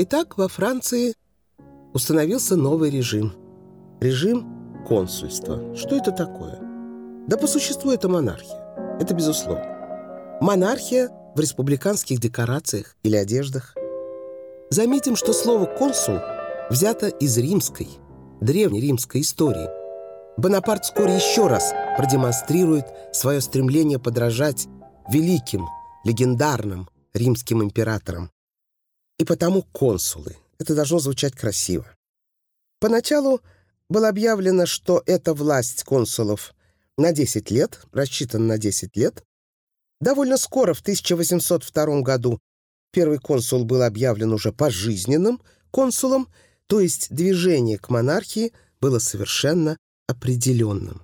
Итак, во Франции установился новый режим. Режим консульства. Что это такое? Да по существу это монархия. Это безусловно. Монархия в республиканских декорациях или одеждах. Заметим, что слово «консул» взято из римской, древнеримской истории. Бонапарт вскоре еще раз продемонстрирует свое стремление подражать великим, легендарным римским императорам. И потому консулы. Это должно звучать красиво. Поначалу было объявлено, что эта власть консулов на 10 лет, рассчитана на 10 лет. Довольно скоро, в 1802 году, первый консул был объявлен уже пожизненным консулом, то есть движение к монархии было совершенно определенным.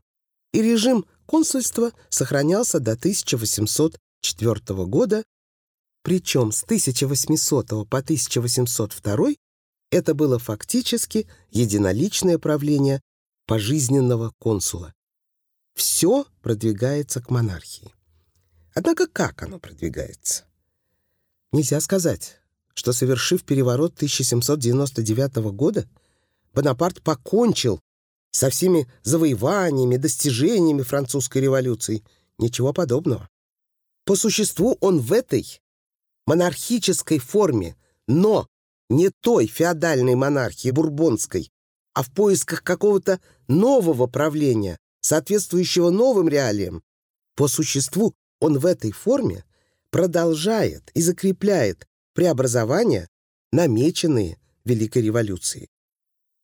И режим консульства сохранялся до 1804 года, причем с 1800 по 1802 это было фактически единоличное правление пожизненного консула. Все продвигается к монархии. Однако как оно продвигается? Нельзя сказать, что, совершив переворот 1799 года, Бонапарт покончил со всеми завоеваниями, достижениями французской революции. Ничего подобного. По существу он в этой монархической форме, но не той феодальной монархии бурбонской, а в поисках какого-то нового правления, соответствующего новым реалиям. По существу он в этой форме продолжает и закрепляет преобразования, намеченные Великой революцией.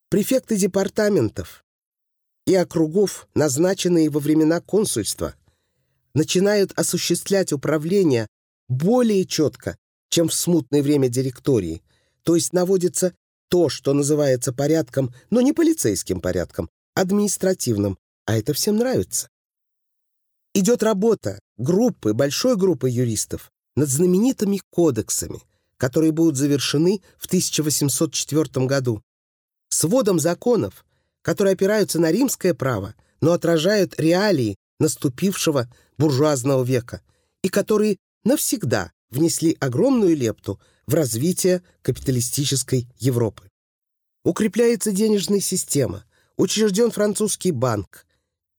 Префекты департаментов и округов, назначенные во времена консульства, начинают осуществлять управление более четко, чем в смутное время директории, то есть наводится то, что называется порядком, но не полицейским порядком, административным, а это всем нравится. Идет работа группы, большой группы юристов над знаменитыми кодексами, которые будут завершены в 1804 году, сводом законов, которые опираются на римское право, но отражают реалии наступившего буржуазного века и которые навсегда внесли огромную лепту в развитие капиталистической Европы. Укрепляется денежная система, учрежден французский банк,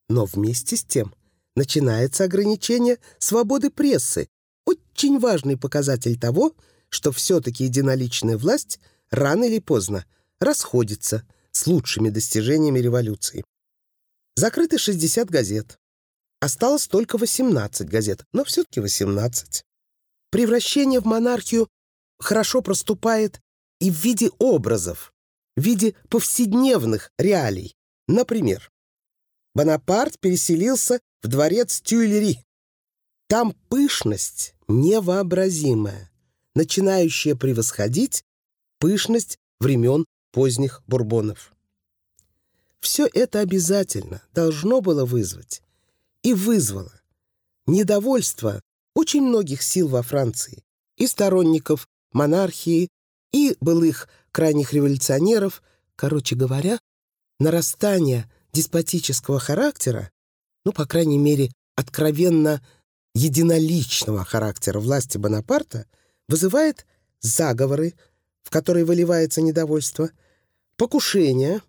но вместе с тем начинается ограничение свободы прессы, очень важный показатель того, что все-таки единоличная власть рано или поздно расходится с лучшими достижениями революции. Закрыты 60 газет. Осталось только 18 газет, но все-таки 18. Превращение в монархию хорошо проступает и в виде образов, в виде повседневных реалий. Например, Бонапарт переселился в дворец Тюильри. Там пышность невообразимая, начинающая превосходить пышность времен поздних бурбонов. Все это обязательно должно было вызвать и вызвало недовольство очень многих сил во Франции, и сторонников монархии, и былых крайних революционеров, короче говоря, нарастание деспотического характера, ну, по крайней мере, откровенно единоличного характера власти Бонапарта, вызывает заговоры, в которые выливается недовольство, покушения.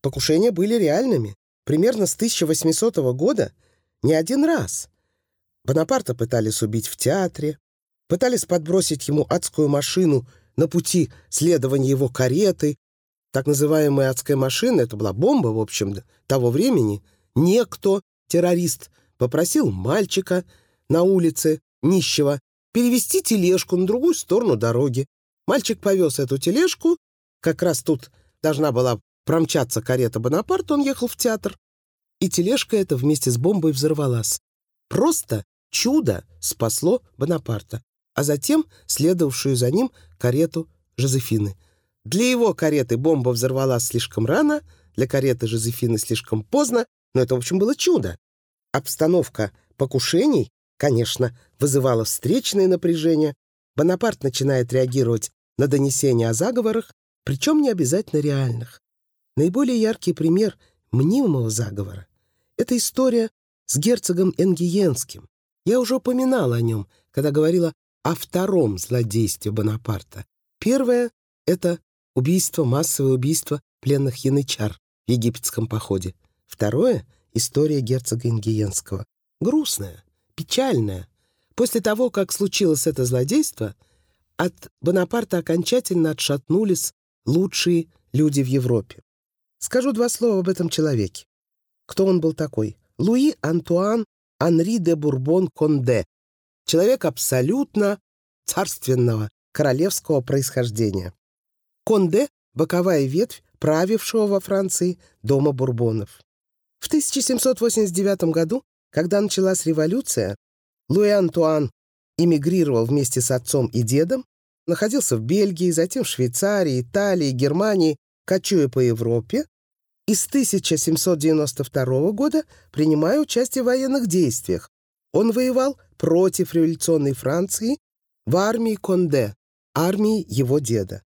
Покушения были реальными. Примерно с 1800 года – не один раз. Бонапарта пытались убить в театре, пытались подбросить ему адскую машину на пути следования его кареты. Так называемая адская машина — это была бомба, в общем, того времени. Некто, террорист, попросил мальчика на улице, нищего, перевести тележку на другую сторону дороги. Мальчик повез эту тележку, как раз тут должна была промчаться карета Бонапарта, он ехал в театр и тележка эта вместе с бомбой взорвалась. Просто чудо спасло Бонапарта, а затем следовавшую за ним карету Жозефины. Для его кареты бомба взорвалась слишком рано, для кареты Жозефины слишком поздно, но это, в общем, было чудо. Обстановка покушений, конечно, вызывала встречное напряжение. Бонапарт начинает реагировать на донесения о заговорах, причем не обязательно реальных. Наиболее яркий пример — мнимого заговора. Это история с герцогом Энгиенским. Я уже упоминала о нем, когда говорила о втором злодействе Бонапарта. Первое это убийство, массовое убийство пленных янычар в египетском походе. Второе — история герцога Ингиенского. Грустная, печальная. После того, как случилось это злодейство, от Бонапарта окончательно отшатнулись лучшие люди в Европе. Скажу два слова об этом человеке. Кто он был такой? Луи Антуан Анри де Бурбон Конде. Человек абсолютно царственного, королевского происхождения. Конде — боковая ветвь правившего во Франции дома Бурбонов. В 1789 году, когда началась революция, Луи Антуан эмигрировал вместе с отцом и дедом, находился в Бельгии, затем в Швейцарии, Италии, Германии, кочуя по Европе, и с 1792 года принимая участие в военных действиях. Он воевал против революционной Франции в армии Конде, армии его деда.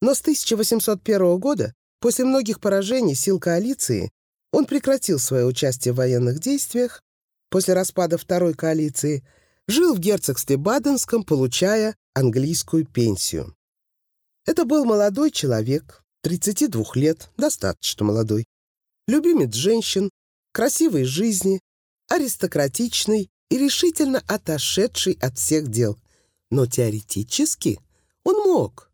Но с 1801 года, после многих поражений сил коалиции, он прекратил свое участие в военных действиях, после распада Второй коалиции, жил в герцогстве Баденском, получая английскую пенсию. Это был молодой человек, 32 лет, достаточно молодой, любимец женщин, красивой жизни, аристократичный и решительно отошедший от всех дел. Но теоретически он мог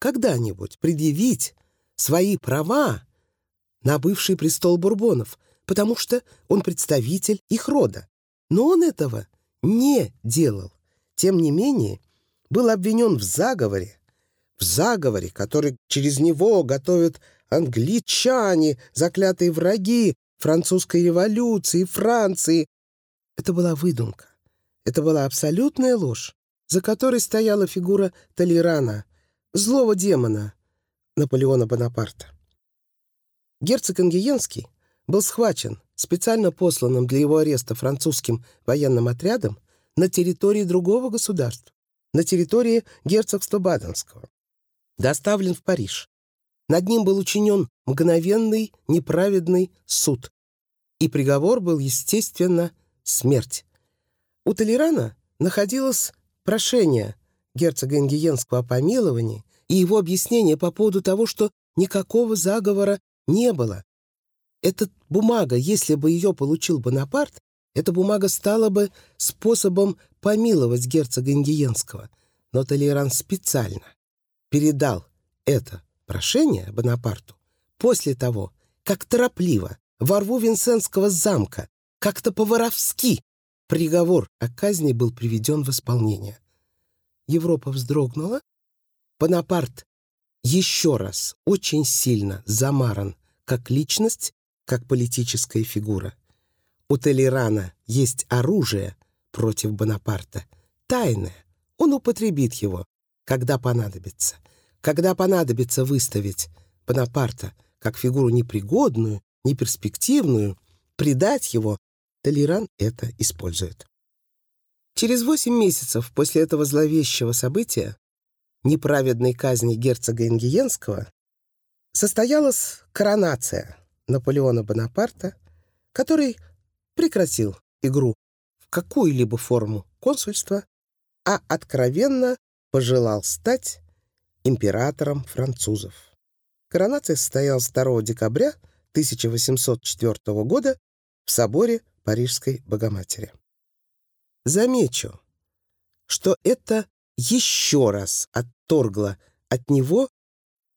когда-нибудь предъявить свои права на бывший престол Бурбонов, потому что он представитель их рода. Но он этого не делал. Тем не менее, был обвинен в заговоре, в заговоре, который через него готовят англичане, заклятые враги французской революции, Франции. Это была выдумка. Это была абсолютная ложь, за которой стояла фигура Толерана, злого демона Наполеона Бонапарта. Герцог Ангиенский был схвачен специально посланным для его ареста французским военным отрядом на территории другого государства, на территории герцогства Баденского. Доставлен в Париж. Над ним был учинен мгновенный неправедный суд. И приговор был, естественно, смерть. У Толерана находилось прошение герцога Ингиенского о помиловании и его объяснение по поводу того, что никакого заговора не было, эта бумага, если бы ее получил Бонапарт, эта бумага стала бы способом помиловать герцога Ингиенского. Но Толеран специально передал это прошение Бонапарту после того, как торопливо во рву Винсентского замка, как-то по-воровски, приговор о казни был приведен в исполнение. Европа вздрогнула. Бонапарт еще раз очень сильно замаран как личность как политическая фигура. У Толерана есть оружие против Бонапарта, тайное. Он употребит его, когда понадобится. Когда понадобится выставить Бонапарта как фигуру непригодную, неперспективную, предать его, Толеран это использует. Через восемь месяцев после этого зловещего события, неправедной казни герцога Ингиенского, состоялась коронация — Наполеона Бонапарта, который прекратил игру в какую-либо форму консульства, а откровенно пожелал стать императором французов. Коронация состоялась 2 декабря 1804 года в соборе Парижской Богоматери. Замечу, что это еще раз отторгло от него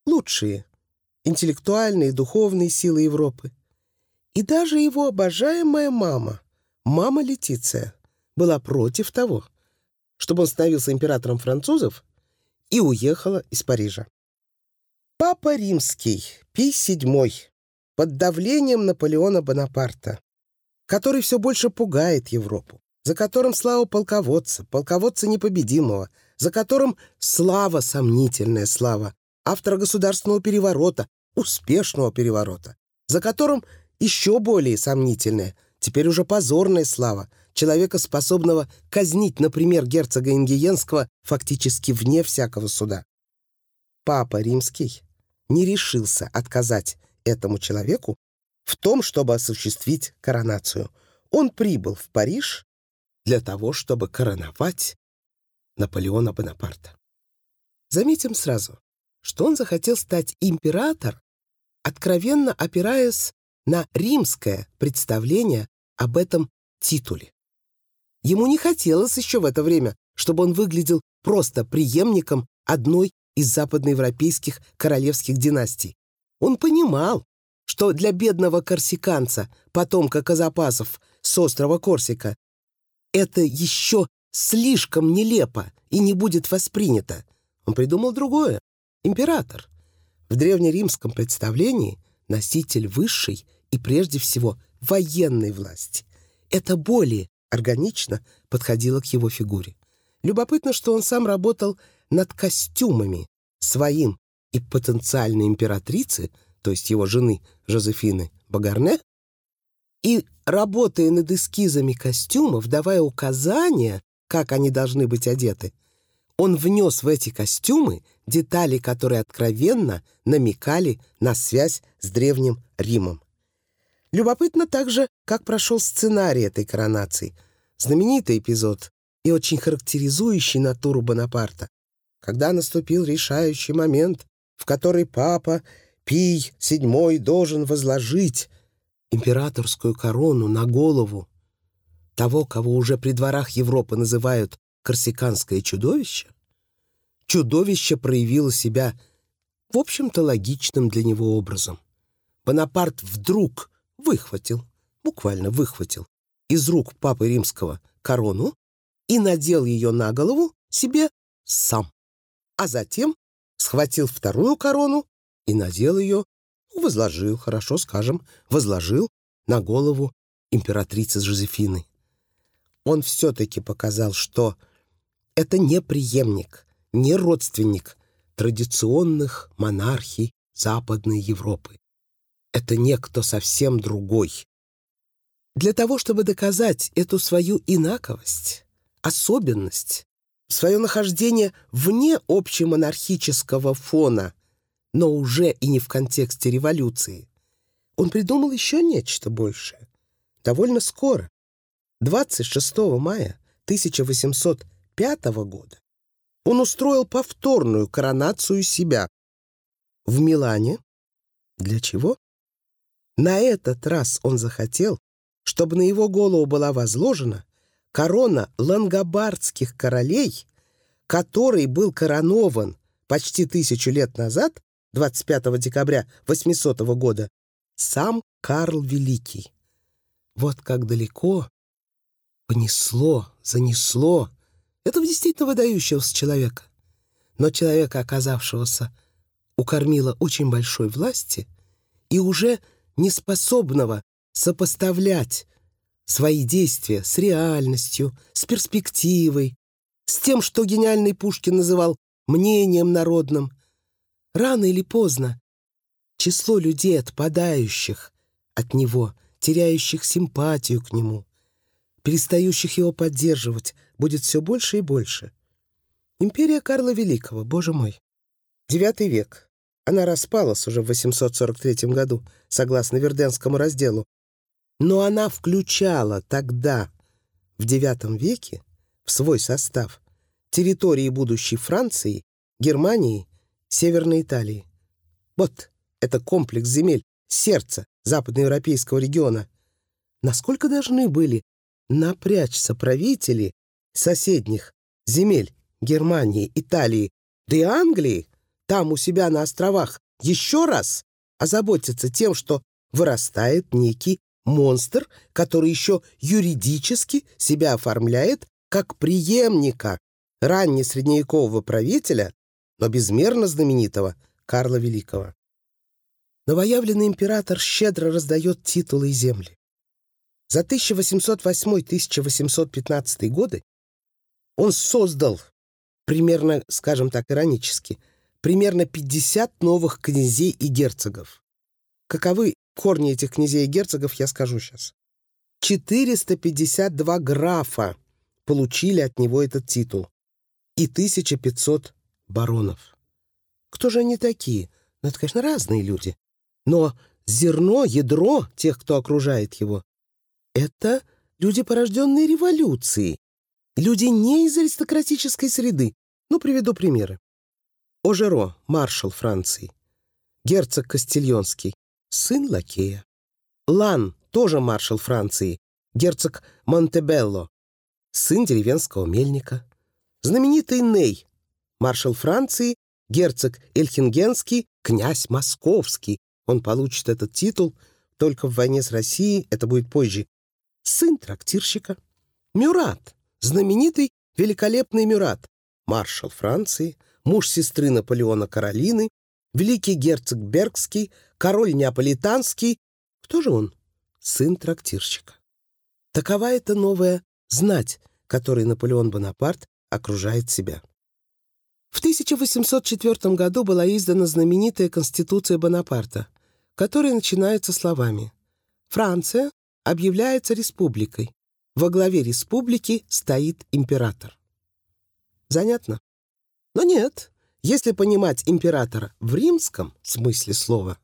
лучшие интеллектуальные и духовные силы Европы. И даже его обожаемая мама, мама Летиция, была против того, чтобы он становился императором французов и уехала из Парижа. Папа Римский, Пий VII, под давлением Наполеона Бонапарта, который все больше пугает Европу, за которым слава полководца, полководца непобедимого, за которым слава, сомнительная слава, автора государственного переворота, успешного переворота, за которым еще более сомнительная, теперь уже позорная слава человека, способного казнить, например, герцога Ингиенского фактически вне всякого суда. Папа Римский не решился отказать этому человеку в том, чтобы осуществить коронацию. Он прибыл в Париж для того, чтобы короновать Наполеона Бонапарта. Заметим сразу, что он захотел стать император, откровенно опираясь на римское представление об этом титуле. Ему не хотелось еще в это время, чтобы он выглядел просто преемником одной из западноевропейских королевских династий. Он понимал, что для бедного корсиканца, потомка казапасов с острова Корсика, это еще слишком нелепо и не будет воспринято. Он придумал другое — император. В древнеримском представлении носитель высшей и прежде всего военной власти. Это более органично подходило к его фигуре. Любопытно, что он сам работал над костюмами своим и потенциальной императрицы, то есть его жены Жозефины Багарне, и, работая над эскизами костюмов, давая указания, как они должны быть одеты, он внес в эти костюмы детали, которые откровенно намекали на связь с Древним Римом. Любопытно также, как прошел сценарий этой коронации. Знаменитый эпизод и очень характеризующий натуру Бонапарта. Когда наступил решающий момент, в который папа Пий VII должен возложить императорскую корону на голову того, кого уже при дворах Европы называют корсиканское чудовище, чудовище проявило себя, в общем-то, логичным для него образом. Бонапарт вдруг выхватил, буквально выхватил, из рук Папы Римского корону и надел ее на голову себе сам. А затем схватил вторую корону и надел ее, возложил, хорошо скажем, возложил на голову императрицы Жозефины. Он все-таки показал, что это не преемник, не родственник традиционных монархий Западной Европы. Это некто совсем другой. Для того, чтобы доказать эту свою инаковость, особенность, свое нахождение вне общемонархического фона, но уже и не в контексте революции, он придумал еще нечто большее. Довольно скоро, 26 мая 1805 года, он устроил повторную коронацию себя в Милане. Для чего? На этот раз он захотел, чтобы на его голову была возложена корона лангобардских королей, который был коронован почти тысячу лет назад, 25 декабря 800 года, сам Карл Великий. Вот как далеко понесло, занесло этого действительно выдающегося человека. Но человека, оказавшегося у кормила очень большой власти и уже неспособного сопоставлять свои действия с реальностью, с перспективой, с тем, что гениальный Пушкин называл мнением народным. Рано или поздно число людей, отпадающих от него, теряющих симпатию к нему, перестающих его поддерживать, будет все больше и больше. Империя Карла Великого, боже мой. Девятый век. Она распалась уже в 843 году, согласно Верденскому разделу. Но она включала тогда, в IX веке, в свой состав территории будущей Франции, Германии, Северной Италии. Вот это комплекс земель, сердце западноевропейского региона. Насколько должны были напрячься правители соседних земель Германии, Италии, да и Англии, там у себя на островах еще раз озаботиться тем, что вырастает некий монстр, который еще юридически себя оформляет как преемника раннесредневекового правителя, но безмерно знаменитого Карла Великого. Новоявленный император щедро раздает титулы и земли. За 1808-1815 годы он создал, примерно, скажем так, иронически, примерно 50 новых князей и герцогов. Каковы корни этих князей и герцогов, я скажу сейчас. 452 графа получили от него этот титул и 1500 баронов. Кто же они такие? Ну, это, конечно, разные люди. Но зерно, ядро тех, кто окружает его, это люди, порожденные революцией. Люди не из аристократической среды. Ну, приведу примеры. Ожеро, маршал Франции. Герцог Кастильонский, сын лакея. Лан, тоже маршал Франции. Герцог Монтебелло, сын деревенского мельника. Знаменитый Ней, маршал Франции, герцог Эльхингенский, князь Московский. Он получит этот титул только в войне с Россией, это будет позже. Сын трактирщика. Мюрат, знаменитый великолепный Мюрат, маршал Франции, муж сестры Наполеона Каролины, великий герцог Бергский, король Неаполитанский. Кто же он? Сын трактирщика. Такова эта новая знать, которой Наполеон Бонапарт окружает себя. В 1804 году была издана знаменитая Конституция Бонапарта, которая начинается словами «Франция объявляется республикой. Во главе республики стоит император». Занятно? Но нет, если понимать императора в римском смысле слова,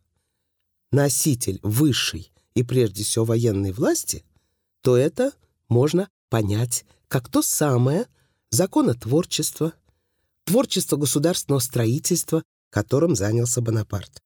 носитель высшей и прежде всего военной власти, то это можно понять как то самое законотворчество, творчество государственного строительства, которым занялся Бонапарт.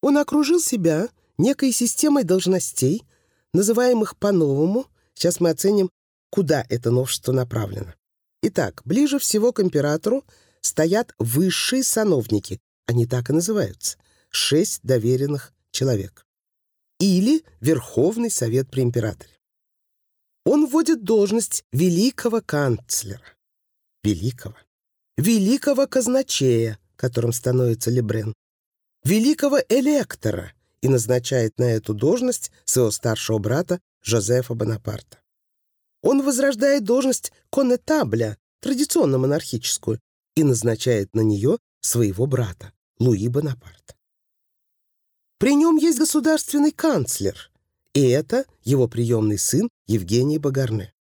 Он окружил себя некой системой должностей, называемых по-новому, сейчас мы оценим, куда это новшество направлено. Итак, ближе всего к императору стоят высшие сановники, они так и называются, шесть доверенных человек. Или Верховный Совет при императоре. Он вводит должность великого канцлера, великого, великого казначея, которым становится Лебрен, великого электора и назначает на эту должность своего старшего брата Жозефа Бонапарта. Он возрождает должность конетабля, традиционно монархическую, и назначает на нее своего брата, Луи Бонапарта. При нем есть государственный канцлер, и это его приемный сын Евгений Багарне.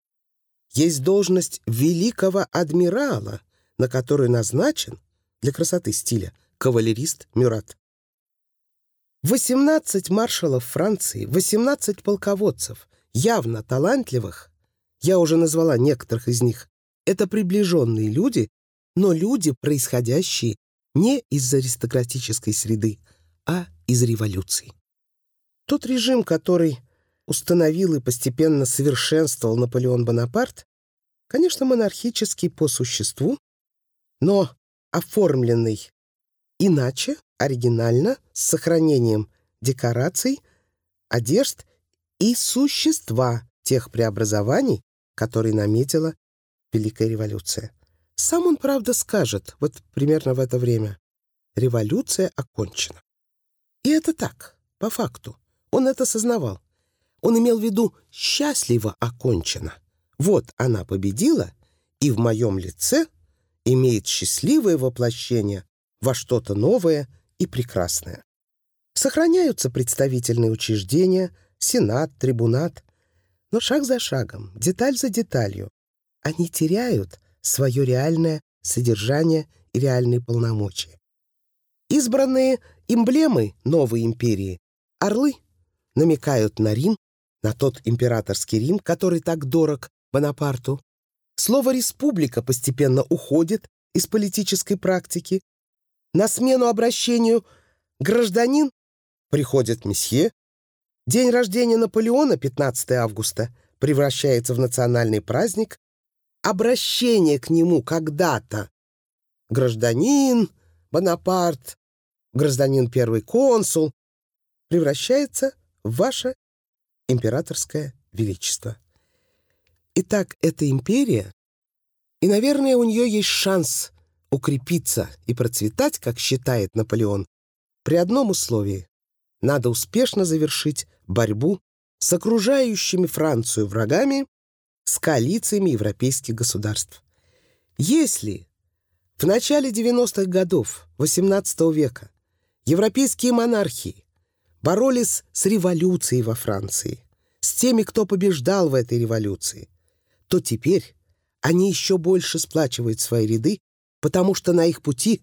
Есть должность великого адмирала, на которую назначен, для красоты стиля, кавалерист Мюрат. 18 маршалов Франции, 18 полководцев, явно талантливых, я уже назвала некоторых из них, это приближенные люди, но люди, происходящие не из аристократической среды, а из революции. Тот режим, который установил и постепенно совершенствовал Наполеон Бонапарт, конечно, монархический по существу, но оформленный иначе, оригинально, с сохранением декораций, одежд и существа тех преобразований, которые наметила Великая революция. Сам он, правда, скажет, вот примерно в это время, революция окончена. И это так, по факту. Он это сознавал. Он имел в виду «счастливо окончено». Вот она победила, и в моем лице имеет счастливое воплощение во что-то новое и прекрасное. Сохраняются представительные учреждения, сенат, трибунат, но шаг за шагом, деталь за деталью, они теряют свое реальное содержание и реальные полномочия. Избранные эмблемы новой империи, орлы, намекают на Рим, на тот императорский Рим, который так дорог Бонапарту. Слово «республика» постепенно уходит из политической практики. На смену обращению «гражданин» приходит месье. День рождения Наполеона, 15 августа, превращается в национальный праздник, обращение к нему когда-то. Гражданин, Бонапарт, гражданин первый консул превращается в ваше императорское величество. Итак, эта империя, и, наверное, у нее есть шанс укрепиться и процветать, как считает Наполеон, при одном условии. Надо успешно завершить борьбу с окружающими Францию врагами с коалициями европейских государств. Если в начале 90-х годов XVIII века европейские монархии боролись с революцией во Франции, с теми, кто побеждал в этой революции, то теперь они еще больше сплачивают свои ряды, потому что на их пути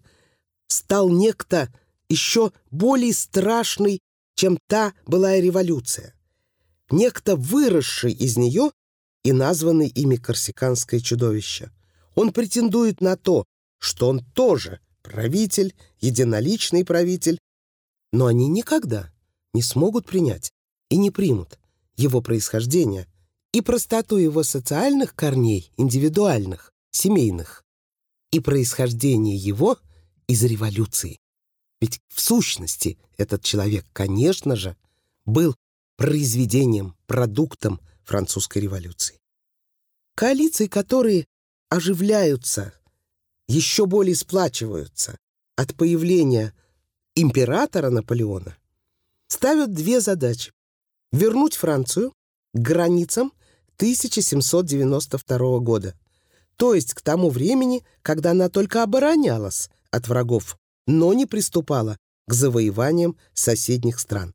стал некто еще более страшный, чем та былая революция. Некто, выросший из нее и названный ими корсиканское чудовище. Он претендует на то, что он тоже правитель, единоличный правитель, но они никогда не смогут принять и не примут его происхождение и простоту его социальных корней, индивидуальных, семейных, и происхождение его из революции. Ведь в сущности этот человек, конечно же, был произведением, продуктом французской революции. Коалиции, которые оживляются, еще более сплачиваются от появления императора Наполеона, ставят две задачи. Вернуть Францию к границам 1792 года, то есть к тому времени, когда она только оборонялась от врагов, но не приступала к завоеваниям соседних стран.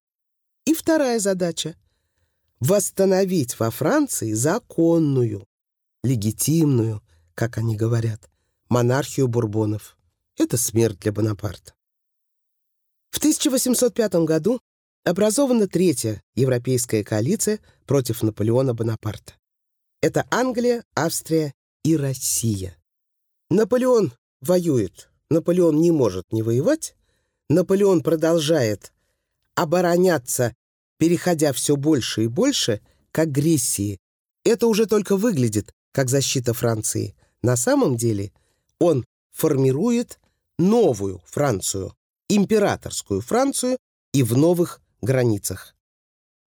И вторая задача — восстановить во Франции законную, легитимную, как они говорят, монархию бурбонов. Это смерть для Бонапарта. В 1805 году образована третья европейская коалиция против Наполеона Бонапарта. Это Англия, Австрия и Россия. Наполеон воюет. Наполеон не может не воевать. Наполеон продолжает обороняться, переходя все больше и больше к агрессии. Это уже только выглядит как защита Франции. На самом деле он формирует новую Францию, императорскую Францию и в новых границах.